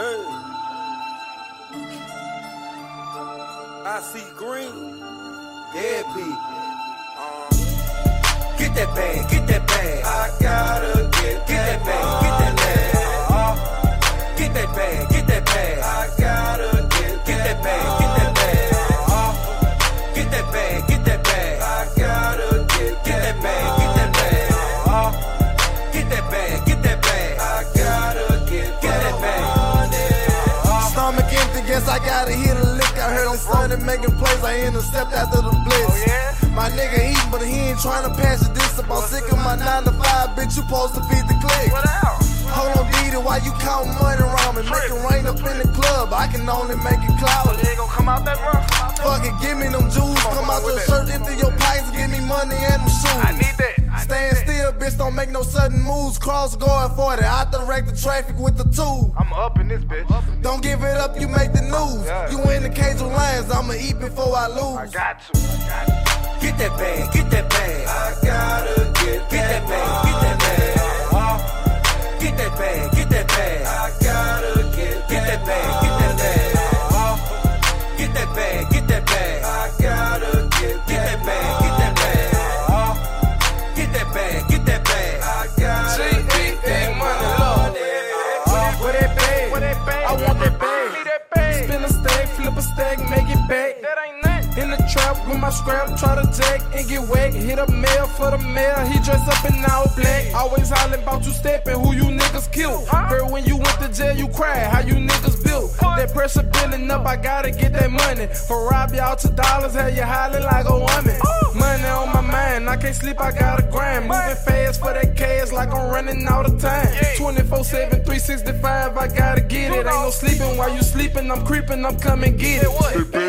Hey. I see green. Dead people. Uh, get that bag, get that bag. I gotta I gotta hit a lick. I heard him started making plays, I intercept after the blitz. Oh, my nigga eating, but he ain't trying to pass the up. I'm sick of my 9 to 5, bitch, you supposed to feed the click. Hold on, Didi, why you count money around me? Make it rain up in the club, I can only make it cloud. Gonna come out that rough. Fuck it, give me them jewels. Come out your shirt, empty your pockets, give me money and them shoes. Don't make no sudden moves. Cross guard for it. I direct the traffic with the two. I'm up in this bitch. Don't give it up, you make the news. Yeah. You in the cage with lions, I'ma eat before I I lose. got to. I got to. Get that bag, get that bag. I gotta get, get that bag, get that bag. Uh-huh. Get that bag, get that bag. I gotta get, get that bag, get that bag. Uh-huh. Get that bag, get that bag. I gotta I want that bag. Spin a stack, flip a stack, make it back. That ain't nothing. In the trap with my scrap, try to jack and get whacked. Hit up mail for the mail, he dress up in all black. Always hollering about you stepping, who you niggas kill. Heard when you went to jail, you cried, how you niggas built. That pressure building up, I gotta get that money. For rob y'all two dollars, have you hollering like a woman. Oh. Money on my mind, I can't sleep, I gotta grind. Moving fast for that cash like I'm running all the time. 24 7, 365, I gotta get it. Ain't no sleeping while you sleeping, I'm creeping, I'm coming get it.